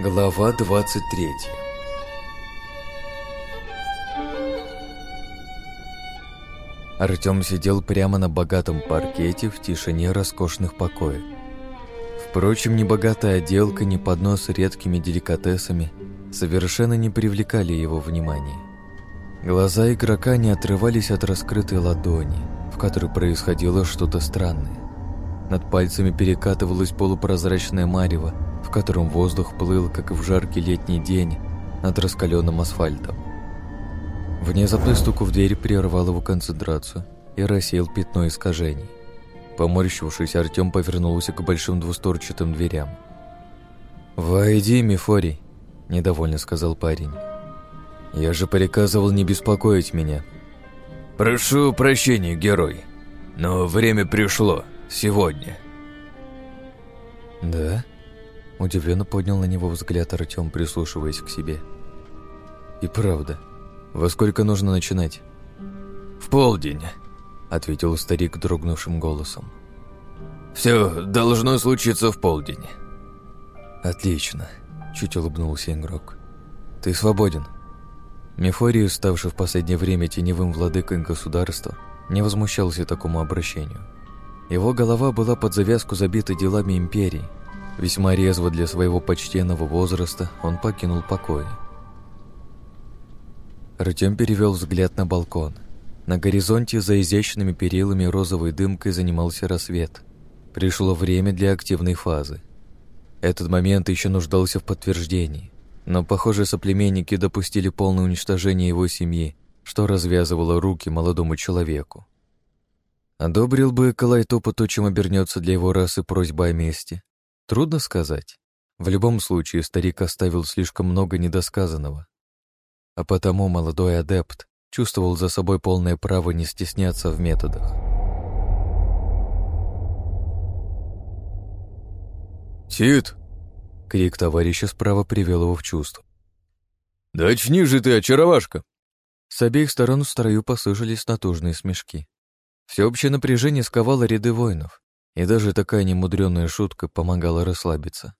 Глава 23 Артем сидел прямо на богатом паркете в тишине роскошных покоев. Впрочем, ни богатая отделка, ни поднос с редкими деликатесами совершенно не привлекали его внимания. Глаза игрока не отрывались от раскрытой ладони, в которой происходило что-то странное. Над пальцами перекатывалась полупрозрачная марево, в котором воздух плыл, как в жаркий летний день, над раскаленным асфальтом. Внезапный стук в дверь прервал его концентрацию и рассеял пятно искажений. Поморщившись, Артем повернулся к большим двусторчатым дверям. «Войди, Мефорий», — недовольно сказал парень. «Я же приказывал не беспокоить меня». «Прошу прощения, герой, но время пришло сегодня». «Да?» — удивленно поднял на него взгляд Артем, прислушиваясь к себе. «И правда, во сколько нужно начинать?» «В полдень», — ответил старик дрогнувшим голосом. «Все должно случиться в полдень». «Отлично», — чуть улыбнулся игрок. «Ты свободен». Мефорий, ставший в последнее время теневым владыкой государства, не возмущался такому обращению. Его голова была под завязку забита делами империи. Весьма резво для своего почтенного возраста он покинул покой. Артем перевел взгляд на балкон. На горизонте за изящными перилами розовой дымкой занимался рассвет. Пришло время для активной фазы. Этот момент еще нуждался в подтверждении, но, похоже, соплеменники допустили полное уничтожение его семьи, что развязывало руки молодому человеку. Одобрил бы Калайтопа то, чем обернется для его расы просьба о мести. Трудно сказать. В любом случае, старик оставил слишком много недосказанного. А потому молодой адепт чувствовал за собой полное право не стесняться в методах. «Тит!» — крик товарища справа привел его в чувство. «Да очни же ты, очаровашка!» С обеих сторон в строю послышались натужные смешки. Всеобщее напряжение сковало ряды воинов, и даже такая немудренная шутка помогала расслабиться.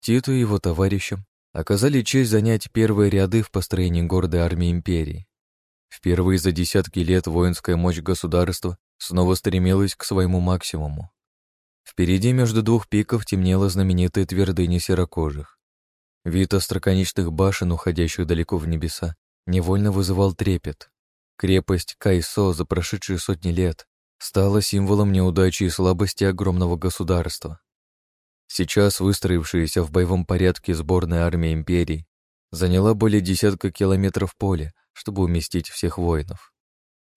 Титу и его товарищам оказали честь занять первые ряды в построении гордой армии империи. Впервые за десятки лет воинская мощь государства снова стремилась к своему максимуму. Впереди между двух пиков темнела знаменитая твердыня серокожих. Вид остроконечных башен, уходящих далеко в небеса, невольно вызывал трепет. Крепость Кайсо за прошедшие сотни лет стала символом неудачи и слабости огромного государства. Сейчас выстроившаяся в боевом порядке сборная армия империи заняла более десятка километров поля, чтобы уместить всех воинов.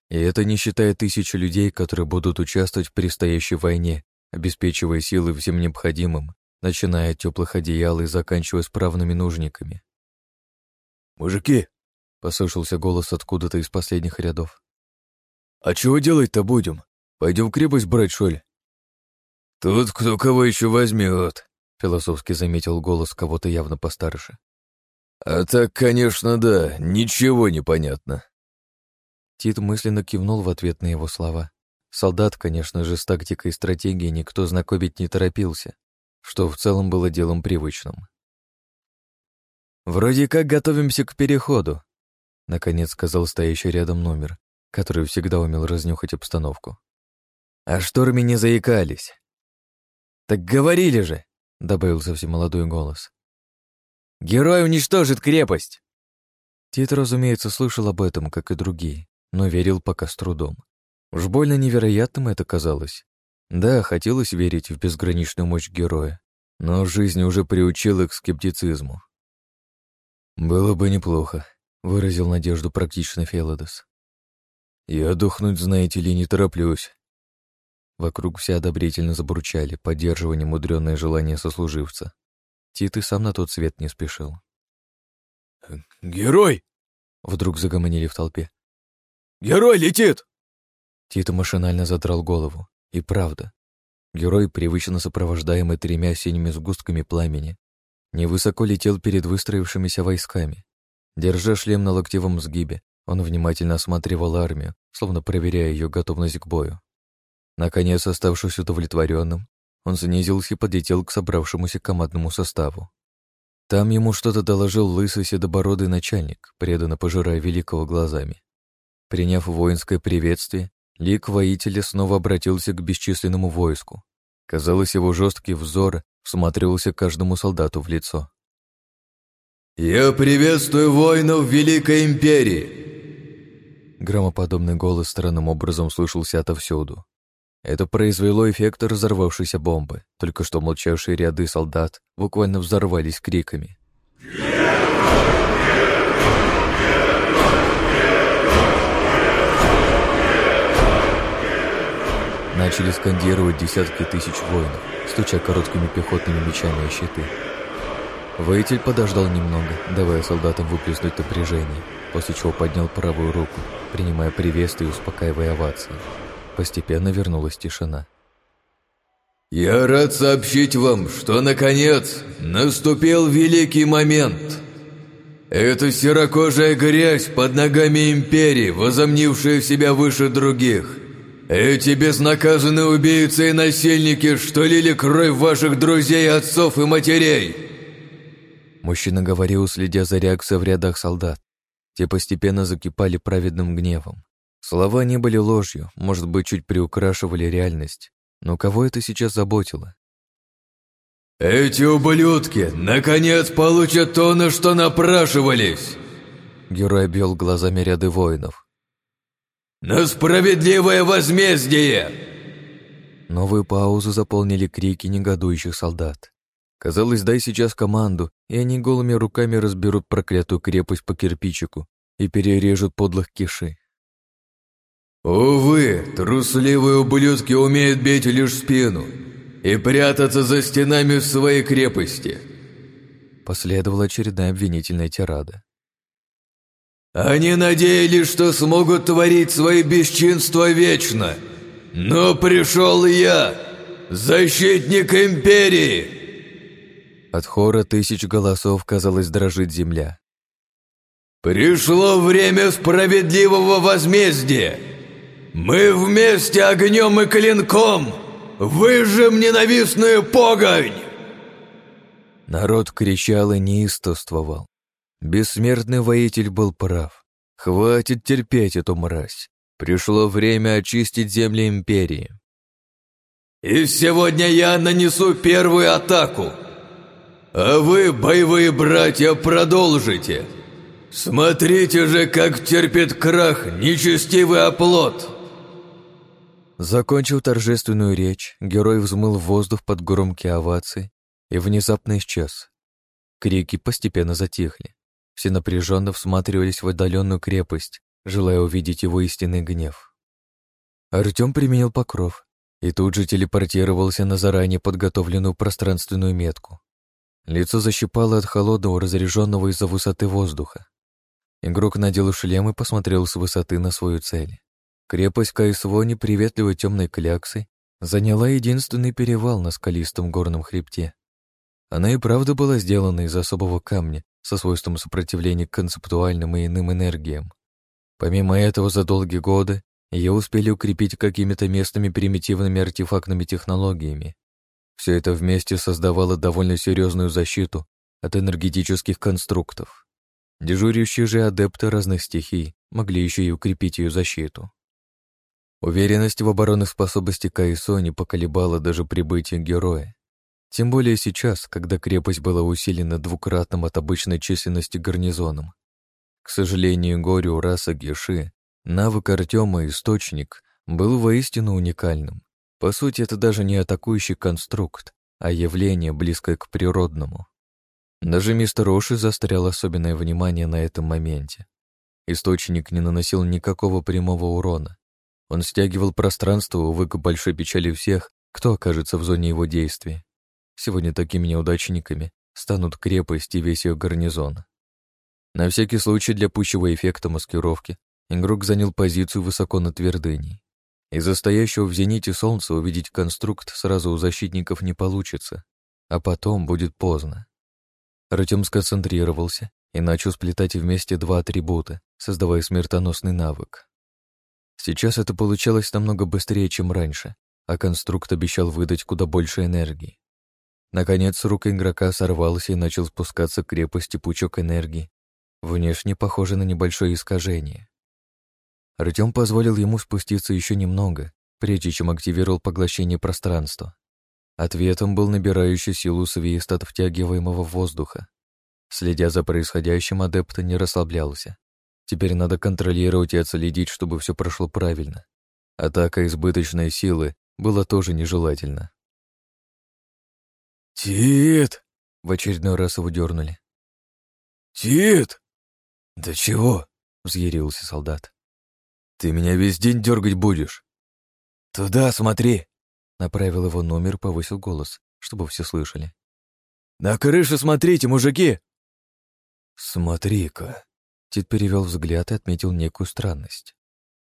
И это не считая тысячи людей, которые будут участвовать в предстоящей войне, обеспечивая силы всем необходимым, начиная от теплых одеял и заканчивая справными нужниками. «Мужики!» — послышался голос откуда-то из последних рядов. «А чего делать-то будем? Пойдем крепость брать, что ли?» «Тут кто кого еще возьмет», — философски заметил голос кого-то явно постарше. «А так, конечно, да, ничего не понятно». Тит мысленно кивнул в ответ на его слова. Солдат, конечно же, с тактикой и стратегией никто знакомить не торопился, что в целом было делом привычным. «Вроде как готовимся к переходу», — наконец сказал стоящий рядом номер, который всегда умел разнюхать обстановку. «О шторме не заикались». «Так говорили же», — добавил совсем молодой голос. «Герой уничтожит крепость!» Тит, разумеется, слышал об этом, как и другие, но верил пока с трудом. Уж больно невероятным это казалось. Да, хотелось верить в безграничную мощь героя, но жизнь уже приучила к скептицизму. «Было бы неплохо», — выразил надежду практично Феладос. «Я дохнуть, знаете ли, не тороплюсь». Вокруг все одобрительно забурчали, поддерживая немудрённое желание сослуживца. Тит и сам на тот свет не спешил. «Герой!» — вдруг загомонили в толпе. «Герой летит!» Тит машинально задрал голову. И правда. Герой, привычно сопровождаемый тремя синими сгустками пламени, невысоко летел перед выстроившимися войсками. Держа шлем на локтевом сгибе, он внимательно осматривал армию, словно проверяя ее готовность к бою. Наконец, оставшись удовлетворенным, он снизился и подлетел к собравшемуся командному составу. Там ему что-то доложил лысый седобородый начальник, преданно пожирая великого глазами. Приняв воинское приветствие, лик воителя снова обратился к бесчисленному войску. Казалось, его жесткий взор всматривался каждому солдату в лицо. «Я приветствую воинов Великой Империи!» Громоподобный голос странным образом слышался отовсюду. Это произвело эффект разорвавшейся бомбы, только что молчавшие ряды солдат буквально взорвались криками. Начали скандировать десятки тысяч воинов, стуча короткими пехотными мечами о щиты. Воитель подождал немного, давая солдатам выплеснуть напряжение, после чего поднял правую руку, принимая приветствие и успокаивая овации. Постепенно вернулась тишина. «Я рад сообщить вам, что, наконец, наступил великий момент. Это серокожая грязь под ногами Империи, возомнившая себя выше других. Эти безнаказанные убийцы и насильники, что лили кровь ваших друзей, отцов и матерей!» Мужчина говорил, следя за реакцией в рядах солдат. Те постепенно закипали праведным гневом. Слова не были ложью, может быть, чуть приукрашивали реальность. Но кого это сейчас заботило? «Эти ублюдки, наконец, получат то, на что напрашивались!» Герой обвел глазами ряды воинов. «На справедливое возмездие!» Новую паузу заполнили крики негодующих солдат. Казалось, дай сейчас команду, и они голыми руками разберут проклятую крепость по кирпичику и перережут подлых киши. «Увы, трусливые ублюдки умеют бить лишь спину и прятаться за стенами в своей крепости». Последовала очередная обвинительная тирада. «Они надеялись, что смогут творить свои бесчинства вечно, но пришел я, защитник Империи!» От хора тысяч голосов, казалось, дрожит земля. «Пришло время справедливого возмездия!» «Мы вместе огнем и клинком выжжем ненавистную погонь!» Народ кричал и неистовствовал. Бессмертный воитель был прав. Хватит терпеть эту мразь. Пришло время очистить земли Империи. «И сегодня я нанесу первую атаку, а вы, боевые братья, продолжите. Смотрите же, как терпит крах нечестивый оплот!» Закончил торжественную речь, герой взмыл воздух под громкие овации и внезапно исчез. Крики постепенно затихли. Все напряженно всматривались в отдаленную крепость, желая увидеть его истинный гнев. Артем применил покров и тут же телепортировался на заранее подготовленную пространственную метку. Лицо защипало от холодного, разряженного из-за высоты воздуха. Игрок надел шлем и посмотрел с высоты на свою цель. Крепость Кайсвони, приветливой темной кляксой, заняла единственный перевал на скалистом горном хребте. Она и правда была сделана из особого камня со свойством сопротивления к концептуальным и иным энергиям. Помимо этого, за долгие годы ее успели укрепить какими-то местными примитивными артефактными технологиями. Все это вместе создавало довольно серьезную защиту от энергетических конструктов. Дежурящие же адепты разных стихий могли еще и укрепить ее защиту. Уверенность в оборонных способности Каисо не поколебала даже прибытие героя. Тем более сейчас, когда крепость была усилена двукратным от обычной численности гарнизоном. К сожалению, горю раса Геши, навык Артема «Источник» был воистину уникальным. По сути, это даже не атакующий конструкт, а явление, близкое к природному. Даже мистер Оши застрял особенное внимание на этом моменте. Источник не наносил никакого прямого урона, он стягивал пространство, увы, к большой печали всех, кто окажется в зоне его действия. Сегодня такими неудачниками станут крепость и весь ее гарнизон. На всякий случай для пущего эффекта маскировки игрок занял позицию высоко над твердыней. Из-за стоящего в зените солнца увидеть конструкт сразу у защитников не получится, а потом будет поздно. Артем сконцентрировался и начал сплетать вместе два атрибута, создавая смертоносный навык. Сейчас это получалось намного быстрее, чем раньше, а конструкт обещал выдать куда больше энергии. Наконец, с рук игрока сорвался и начал спускаться к крепости пучок энергии, внешне похожий на небольшое искажение. Артем позволил ему спуститься еще немного, прежде чем активировал поглощение пространства. Ответом был набирающий силу свист от втягиваемого воздуха. Следя за происходящим, адепт не расслаблялся. Теперь надо контролировать и отследить, чтобы все прошло правильно. Атака избыточной силы была тоже нежелательна. «Тит!» — в очередной раз его дернули. «Тит!» «Да чего?» — взъярился солдат. «Ты меня весь день дергать будешь?» «Туда смотри!» — направил его номер, повысил голос, чтобы все слышали. «На крышу смотрите, мужики!» «Смотри-ка!» Тит перевел взгляд и отметил некую странность.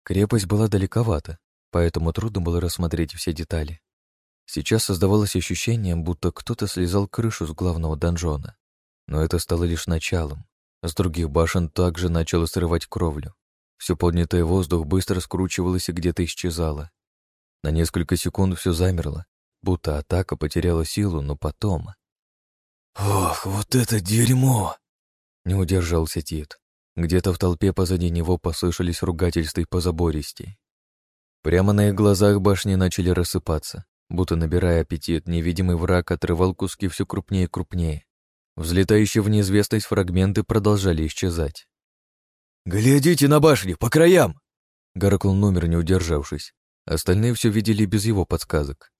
Крепость была далековата, поэтому трудно было рассмотреть все детали. Сейчас создавалось ощущение, будто кто-то слезал крышу с главного донжона. Но это стало лишь началом. С других башен также начало срывать кровлю. Все поднятое воздух быстро скручивалось и где-то исчезало. На несколько секунд все замерло, будто атака потеряла силу, но потом... «Ох, вот это дерьмо!» Не удержался Тит. Где-то в толпе позади него послышались ругательства и позабористей. Прямо на их глазах башни начали рассыпаться, будто набирая аппетит, невидимый враг отрывал куски все крупнее и крупнее. Взлетающие в неизвестность фрагменты продолжали исчезать. «Глядите на башни, по краям!» — гаркнул номер, не удержавшись. Остальные все видели без его подсказок.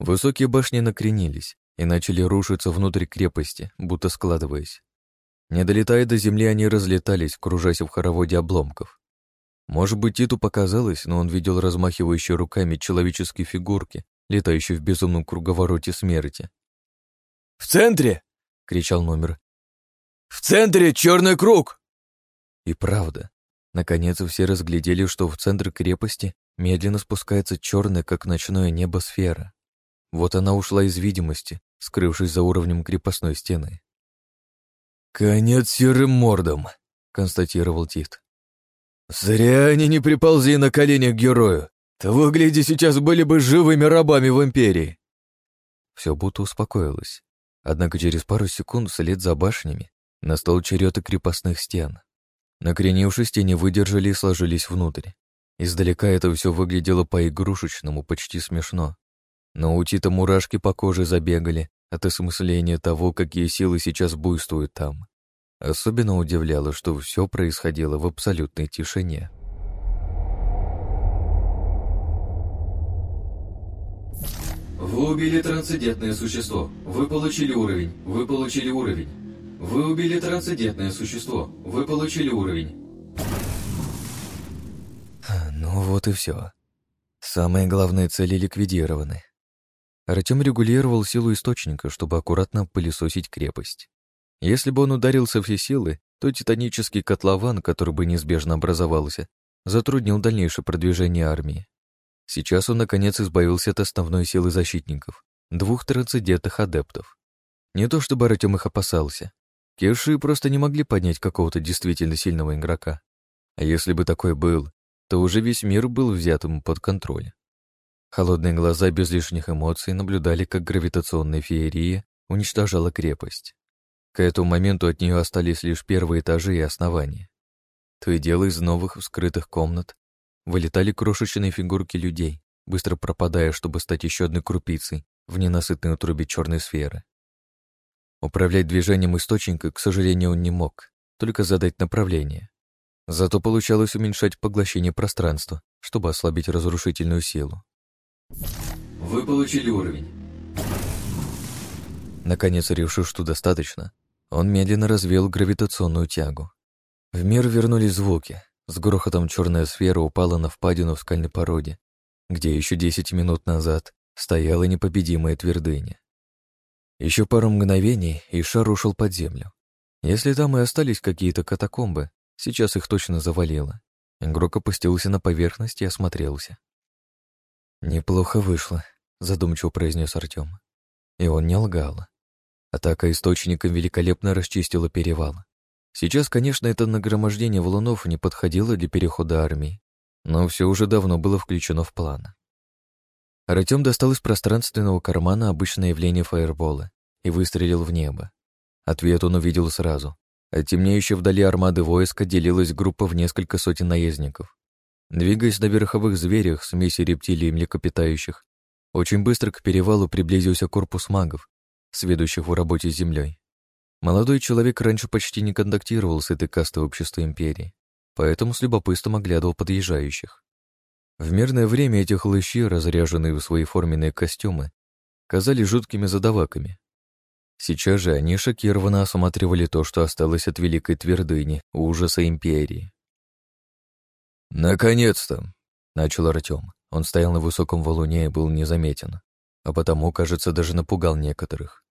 Высокие башни накренились и начали рушиться внутрь крепости, будто складываясь. Не долетая до земли, они разлетались, кружась в хороводе обломков. Может быть, Титу показалось, но он видел размахивающие руками человеческие фигурки, летающие в безумном круговороте смерти. «В центре!» — кричал номер. «В центре черный круг!» И правда. Наконец все разглядели, что в центр крепости медленно спускается черная, как ночное небо, сфера. Вот она ушла из видимости, скрывшись за уровнем крепостной стены. «Конец серым мордом», — констатировал Тит. «Зря они не приползли на колени к герою. Того, гляди, сейчас были бы живыми рабами в Империи». Все будто успокоилось. Однако через пару секунд вслед за башнями настал черед крепостных стен. Накренившись, те не выдержали и сложились внутрь. Издалека это все выглядело по-игрушечному, почти смешно. Но у Тита мурашки по коже забегали, от осмысления того, какие силы сейчас буйствуют там. Особенно удивляло, что все происходило в абсолютной тишине. Вы убили трансцендентное существо. Вы получили уровень. Вы получили уровень. Вы убили трансцендентное существо. Вы получили уровень. Ну вот и все. Самые главные цели ликвидированы. Артем регулировал силу источника, чтобы аккуратно пылесосить крепость. Если бы он ударил со всей силы, то титанический котлован, который бы неизбежно образовался, затруднил дальнейшее продвижение армии. Сейчас он, наконец, избавился от основной силы защитников, двух трансцендентных адептов. Не то чтобы Артем их опасался. Кеши просто не могли поднять какого-то действительно сильного игрока. А если бы такой был, то уже весь мир был взят ему под контроль. Холодные глаза без лишних эмоций наблюдали, как гравитационная феерия уничтожала крепость. К этому моменту от нее остались лишь первые этажи и основания. То и дело из новых вскрытых комнат вылетали крошечные фигурки людей, быстро пропадая, чтобы стать еще одной крупицей в ненасытной утробе черной сферы. Управлять движением источника, к сожалению, он не мог, только задать направление. Зато получалось уменьшать поглощение пространства, чтобы ослабить разрушительную силу. Вы получили уровень. Наконец, решив, что достаточно, он медленно развел гравитационную тягу. В мир вернулись звуки. С грохотом черная сфера упала на впадину в скальной породе, где еще десять минут назад стояла непобедимая твердыня. Еще пару мгновений, и шар ушел под землю. Если там и остались какие-то катакомбы, сейчас их точно завалило. Игрок опустился на поверхность и осмотрелся. «Неплохо вышло», — задумчиво произнес Артем. И он не лгал. Атака источником великолепно расчистила перевал. Сейчас, конечно, это нагромождение валунов не подходило для перехода армии, но все уже давно было включено в план. Артем достал из пространственного кармана обычное явление фаербола и выстрелил в небо. Ответ он увидел сразу. От темнеющей вдали армады войска делилась группа в несколько сотен наездников. Двигаясь на верховых зверях, смеси рептилий и млекопитающих, очень быстро к перевалу приблизился корпус магов, сведущих в работе с землей. Молодой человек раньше почти не контактировал с этой кастой общества империи, поэтому с любопытством оглядывал подъезжающих. В мирное время эти хлыщи, разряженные в свои форменные костюмы, казались жуткими задаваками. Сейчас же они шокированно осматривали то, что осталось от великой твердыни, ужаса империи. «Наконец-то!» — начал Артем. Он стоял на высоком валуне и был незаметен, а потому, кажется, даже напугал некоторых.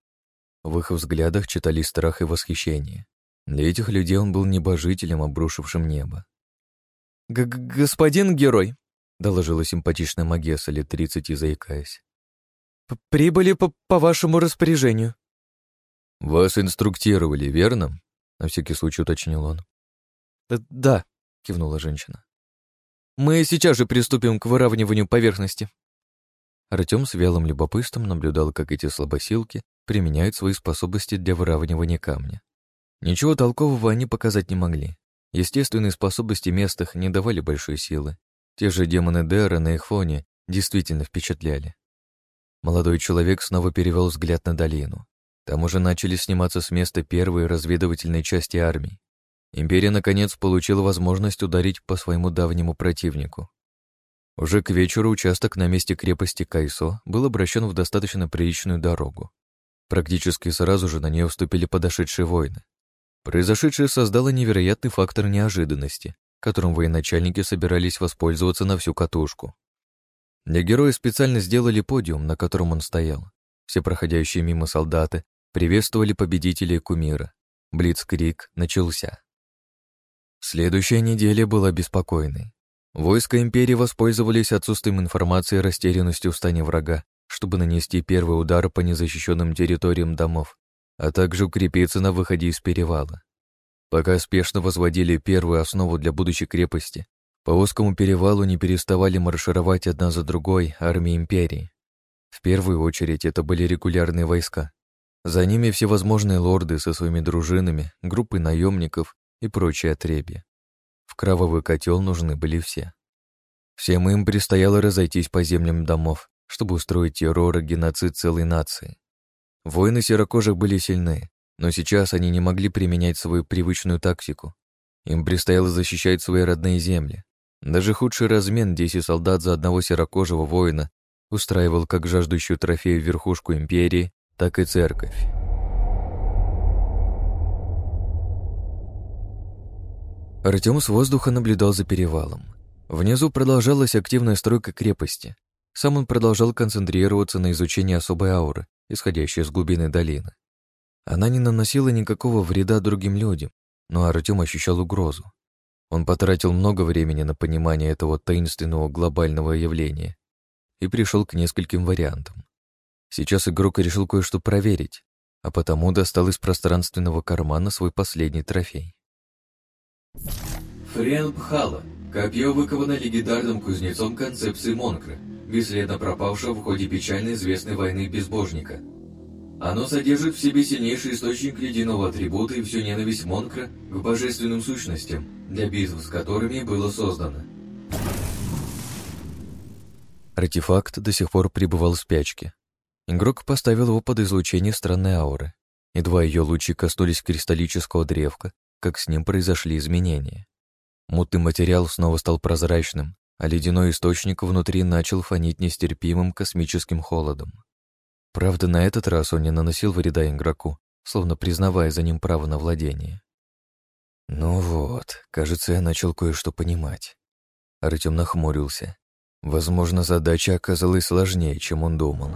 В их взглядах читались страх и восхищение. Для этих людей он был небожителем, обрушившим небо. Г «Господин герой», — доложила симпатичная Магесса лет тридцати, заикаясь. «Прибыли по, по вашему распоряжению». «Вас инструктировали, верно?» — на всякий случай уточнил он. «Да», — кивнула женщина. «Мы сейчас же приступим к выравниванию поверхности». Артем с вялым любопытством наблюдал, как эти слабосилки применяют свои способности для выравнивания камня. Ничего толкового они показать не могли. Естественные способности местных не давали большой силы. Те же демоны Дера на их фоне действительно впечатляли. Молодой человек снова перевел взгляд на долину. Там уже начали сниматься с места первые разведывательные части армии. Империя, наконец, получила возможность ударить по своему давнему противнику. Уже к вечеру участок на месте крепости Кайсо был обращен в достаточно приличную дорогу. Практически сразу же на нее вступили подошедшие воины. Произошедшее создало невероятный фактор неожиданности, которым военачальники собирались воспользоваться на всю катушку. Для героя специально сделали подиум, на котором он стоял. Все проходящие мимо солдаты приветствовали победителей кумира. Блицкрик начался. Следующая неделя была беспокойной. Войска империи воспользовались отсутствием информации и растерянностью в стане врага, чтобы нанести первый удар по незащищенным территориям домов, а также укрепиться на выходе из перевала. Пока спешно возводили первую основу для будущей крепости, по узкому перевалу не переставали маршировать одна за другой армии империи. В первую очередь это были регулярные войска. За ними всевозможные лорды со своими дружинами, группы наемников и прочие отребья. В кровавый котел нужны были все. Всем им предстояло разойтись по землям домов, чтобы устроить террор и геноцид целой нации. Воины серокожих были сильны, но сейчас они не могли применять свою привычную тактику. Им предстояло защищать свои родные земли. Даже худший размен 10 солдат за одного серокожего воина устраивал как жаждущую трофею верхушку империи, так и церковь. Артем с воздуха наблюдал за перевалом. Внизу продолжалась активная стройка крепости. Сам он продолжал концентрироваться на изучении особой ауры, исходящей из глубины долины. Она не наносила никакого вреда другим людям, но Артем ощущал угрозу. Он потратил много времени на понимание этого таинственного глобального явления и пришел к нескольким вариантам. Сейчас игрок решил кое-что проверить, а потому достал из пространственного кармана свой последний трофей. Френ Пхала. Копье выковано легендарным кузнецом концепции Монкра, бесследно пропавшего в ходе печально известной войны безбожника. Оно содержит в себе сильнейший источник ледяного атрибута и всю ненависть Монкра к божественным сущностям, для битв с которыми было создано. Артефакт до сих пор пребывал в спячке. Игрок поставил его под излучение странной ауры. Едва ее лучи коснулись кристаллического древка, как с ним произошли изменения. Мутный материал снова стал прозрачным, а ледяной источник внутри начал фонить нестерпимым космическим холодом. Правда, на этот раз он не наносил вреда игроку, словно признавая за ним право на владение. Ну вот, кажется, я начал кое-что понимать. Артем нахмурился. Возможно, задача оказалась сложнее, чем он думал.